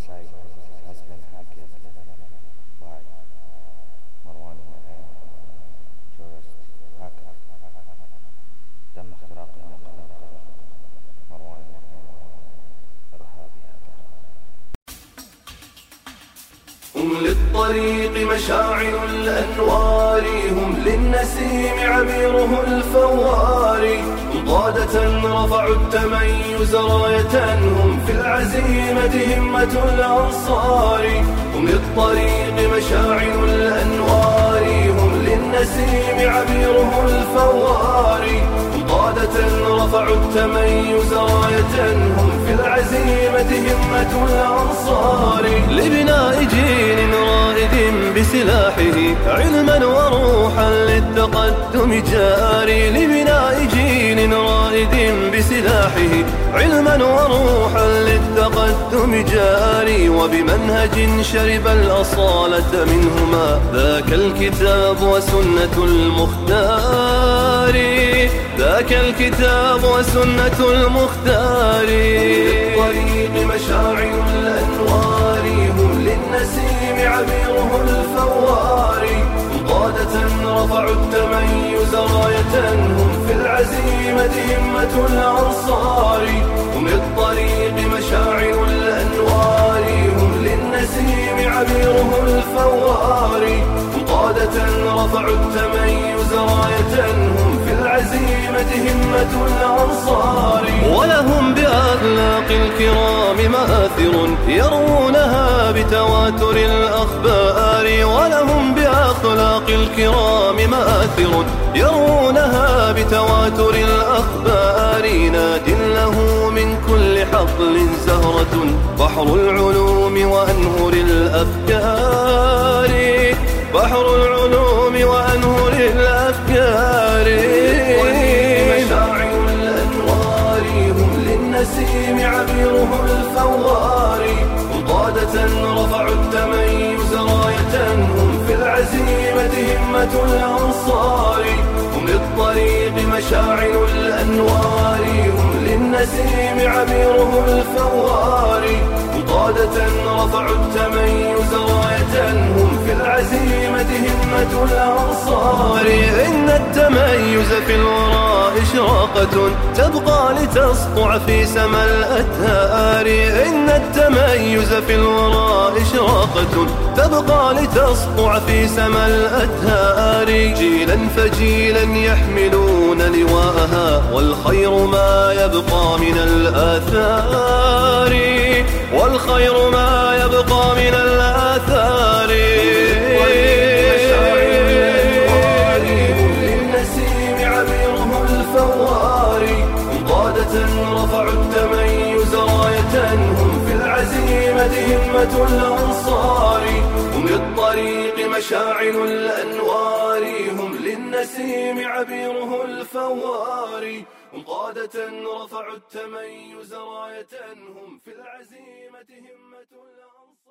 website has been hacked by Marwan مشاعل الأنوار هم للنسيم عبيره الفوار. هم قادة رفعوا التميز راية هم في العزيمة همة الأنصار. هم للطريق مشاعل الأنوار هم للنسيم عبيره الفوار. هم قادة رفعوا التميز راية هم في العزيمة همة الأنصار. لبناء بسلاحه علما وروحا للتقدم جاري لبناء جيل رائد بسلاحه علما وروحا للتقدم جاري وبمنهج شرب الأصالة منهما ذاك الكتاب وسنة المختار ذاك الكتاب وسنة المختار للطريق مشاعر للنسيم عبيره الفوار هم قادة رفعوا التميز راية هم في العزيمة همة الأنصار. هم للطريق مشاعر الأنوار. هم للنسيم عبيره الفوار قادة رفعوا التميز راية هم في العزيمة همة الأنصار. ولهم بأخلاق الكرام مآثر يرونها بتواتر الأخبار ولهم بأخلاق الكرام مآثر يرونها بتواتر الأخبار. ناد له من كل حقل زهرة بحر العلوم وأنهر الأفكار. بحر العلوم وأنهر الأنصار هم للطريق مشاعر الأنوار هم للنسيم عبيره الفوار. قادة رفعوا التميز راية هم في العزيمة همة الأنصار. إن التميز في الوراء إشراقة تبقى لتسطع في سما الأتهار. إن التميز في الوراء إشراقة تبقى لتسطع في سما الأتهار. جيلا فجيلا يحملون لواءها والخير ما يبقى من الآثار. والخير ما العزيمة همة الأنصار هم للطريق مشاعل الأنوار هم للنسيم عبيره الفوار. هم قادة رفعوا التميز راية هم في العزيمة همة الأنصار.